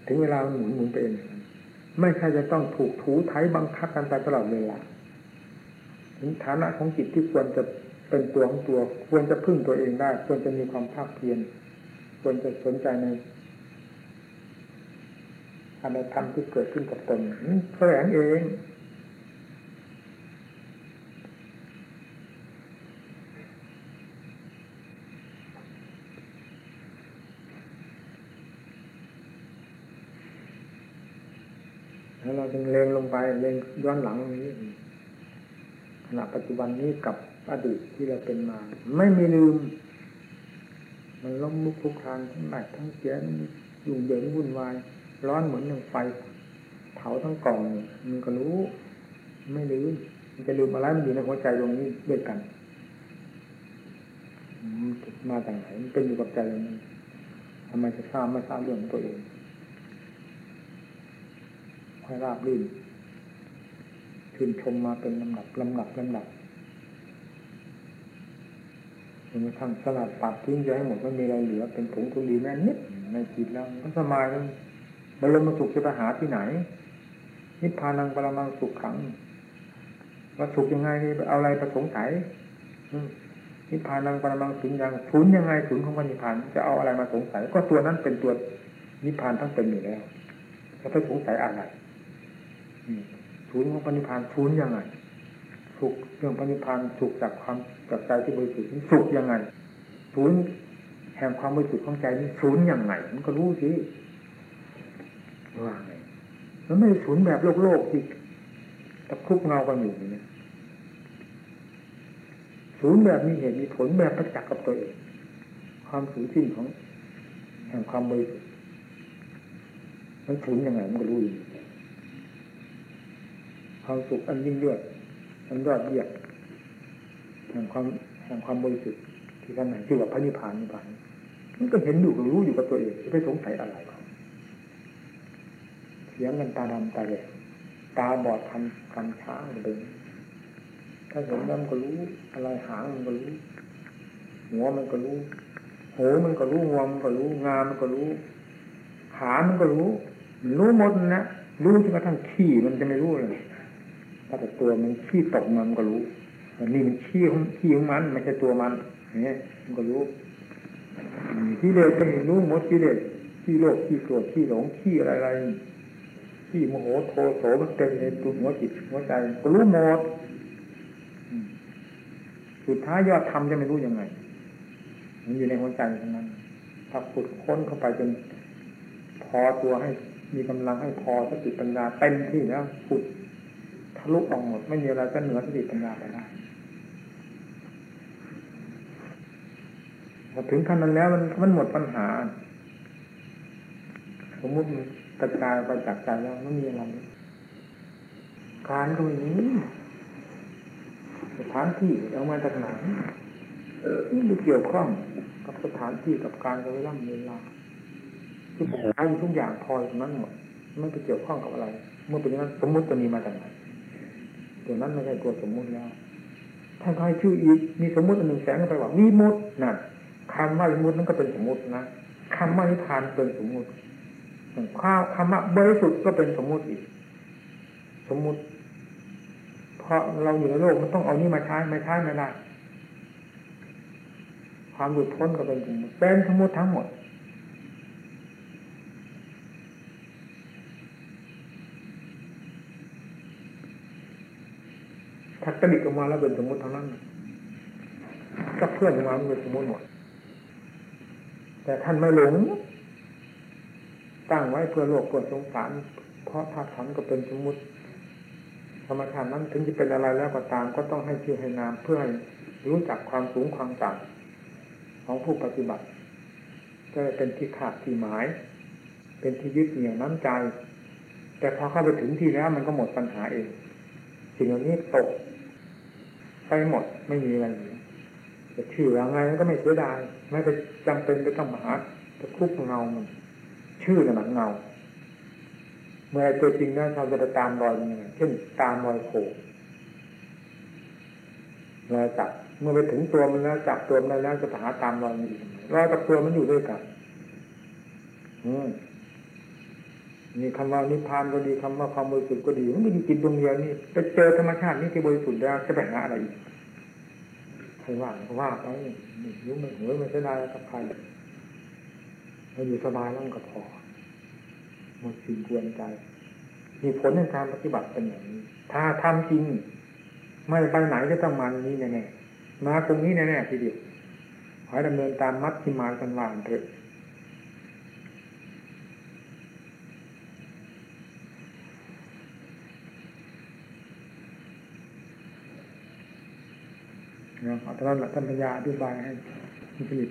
ถึงเวลาหมุนหมุนไปเองไม่ใช่จะต้องถูกถูไถบังคับกันไปตลอดเวลาถึงฐานะของจิตที่ควรจะเป็นตัวของตัว ควรจะพึ่งตัวเองได้ ควรจะมีความภาคเพียร ควรจะสนใจในอะไรทำที่เกิดขึ้นกับตนแสดงเองแล้วเราจึงเลงลงไปเลงย้อนหลังตรงนี้ขณะปัจจุบันนี้กับอดีตที่เราเป็นมา ไม่มีลืม มันล้มลุกคลุกคลานทั้งหนักทั้งเสียยุ่งเหยิงวุ่นวาย ร้อนเหมือนอย่างไฟ เผาทั้งกล่องมันก็รู้ ไม่ลืมมันจะลืมอะไรมันอยู่ในหัวใจดวงนี้ด้วยกันมาจากไหนมันเป็นอยู่กับใจมันทำไมจะทราบไม่ทราบเรื่องตัวเองให้ราบรื่นชื่นชมมาเป็นลำดับลำดับลำดับ จนกระทั่งสลัดปัดทิ้งใจให้หมดไม่มีอะไรเหลือ เป็นผงทุลีแม่นิดในจิตแล้วมันสมายมันบรมสุขจะไปหาที่ไหน นิพพานังปรมังสุขขังว่าสุขยังไงเอาอะไรประสงค์ไสนิพพานังปรมังสุญยังศูนยังไงศูนของพระนิพพานจะเอาอะไรมาสงสัย ก็ตัวนั้นเป็นตัวนิพพานทั้งเป็นอยู่แล้วจะไปสงสัยอะไรศูนย์ของปณิพานศูนย์ยังไง สุขเรื่องปณิพานสุขจากความจากใจที่บริสุทธิ์สุขยังไงศูนย์แห่งความบริสุทธิ์ของใจนี่ศูนย์ยังไงมันก็รู้สิว่าไงมันไม่ศูนย์แบบโลกโลกที่ตะคุบเงากันอยู่เนี่ยศูนย์แบบมีเหตุมีผลแบบประจักษ์กับตัวเอง ความสูญสิ้นของ แห่งความบริสุทธิ์มันศูนย์ยังไงมันก็รู้อยู่ความสุขอันยิ่งยวด อันยอดเยี่ยมแห่งความแห่งความบริสุทธิ์ที่ท่านไหนที่ว่าพระนิพพานนิพพานมันก็เห็นอยู่ก็รู้อยู่กับตัวเองจะไปสงสัยอะไรเสียงกันตาดำตาแดงตาบอดทำกำช้าเป็นถ้าเห็นแล้วมันก็รู้ อะไรหางมันก็รู้ หัวมันก็รู้หูมันก็รู้งวมันก็รู้งามันก็รู้ ขามันก็รู้ รู้หมดนะรู้จนกระทั่งขี้มันจะไม่รู้เลย ถ้าแต่ตัวมันขี้ตกมันก็รู้มันนี่มันขี้ของขี้ของมันไม่ใช่ตัวมันเนี่ยมันก็รู้ขี้เลสก็เห็นรู้หมดขี้เลสขี้โลกขี้โกรธขี้หลงขี้อะไรอะไรขี้โมโหโทโสมันเต็มในตัวหัวจิตหัวใจก็รู้หมดสุดท้ายยอดธรรมจะไม่รู้ยังไง มันอยู่ในหัวใจทั้งนั้นถ้าขุดค้นเข้าไปจนพอตัวให้มีกำลังให้พอสติปัญญาเต็มที่แล้วขุด ลุออกหมด ไม่มีอะไรจะเหนือสติปัญญาไปได้พอถึงขั้นนั้นแล้วมันมันหมดปัญหา สมมติมันกระจายไปจากใจแล้วไม่มีอะไรการก็ไม่มีสถานที่เอามาจากไหนเออนี่ไม่เกี่ยวข้องกับสถานที่กับการกับเวลาเวลาคือผมใช้ทุกอย่างพอตรงนั้นหมดไม่ไปเกี่ยวข้องกับอะไร เมื่อเป็นอย่างนั้นสมมติตัวนี้มาจากไหน ตัวนั้นไม่ใช่ตัวสมมุติแล้วท่านก็ให้ชื่ออีกมีสมมุติอันหนึ่งแสงเข้าไปว่าวิมุตนั่นคำว่าวิมุตนั้นก็เป็นสมมุตินะคำว่านิพพานเป็นสมมุติข้าวคำว่าบริสุทธิ์ก็เป็นสมมุติอีก สมมุติ เพราะเราอยู่ในโลกมันต้องเอานี่มาใช้ไม่ใช้ไม่ได้ความหลุดพ้นก็เป็นสมมติเป็นสมมติทั้งหมด ถ้ากระดิกออกมาแล้วเป็นสมมติทั้งนั้นกับเพื่อนออกมาเป็นสมมติหมด แต่ท่านไม่หลง ตั้งไว้เพื่อโลกเพื่อสงสาร เพราะธาตุขันก็เป็นสมมติ ธรรมชาตินั้นถึงจะเป็นอะไรแล้วก็ตาม ก็ต้องให้ชื่อให้นามเพื่อให้รู้จักความสูงความต่ำของผู้ปฏิบัติจะเป็นที่ขาดที่หมาย เป็นที่ยึดเหนี่ยวน้ำใจ แต่พอเข้าไปถึงที่แล้วมันก็หมดปัญหาเอง สิ่งเหล่านี้ตก ไปหมดไม่มีอะไรจะชื่ออะไรก็ไม่เสียดายไม่ไปจำเป็นไปต้องมหาจะคุกเงามันชื่อหนังเงา เมื่อตัวจริงนั้นเราจะไปตามรอยมันยังไงเช่นตามรอยโขกรอยจับเมื่อไปถึงตัวมันแล้วจับตัวมันแล้วจะหาตามรอยมันอีกรอยกับตัวมันอยู่ด้วยกัน อืม นี่คำว่านิพพานก็ดีคำว่าความบริสุทธิ์ก็ดีมันไม่มีจิตดวงเดียวนี่ไปเจอธรรมชาตินี่ที่บริสุทธิ์แล้วจะไปหาอะไรอีกใครว่าก็ว่าไปนี่ยุ่งไม่เหนื่อยไม่เสียดายกับใครเราอยู่สบายแล้วก็พอหมดสิ่งกวนใจ มีผลในการปฏิบัติเป็นอย่างนี้ ถ้าทำจริง ไม่ไปไหนก็ต้องมาตรงนี้แน่ๆมาตรงนี้แน่ๆทีเดียวขอให้ดำเนินตามมัดที่มากันวางเถอะ นะขอท่านหลักท่านพญาอธิบายให้คุณผลิต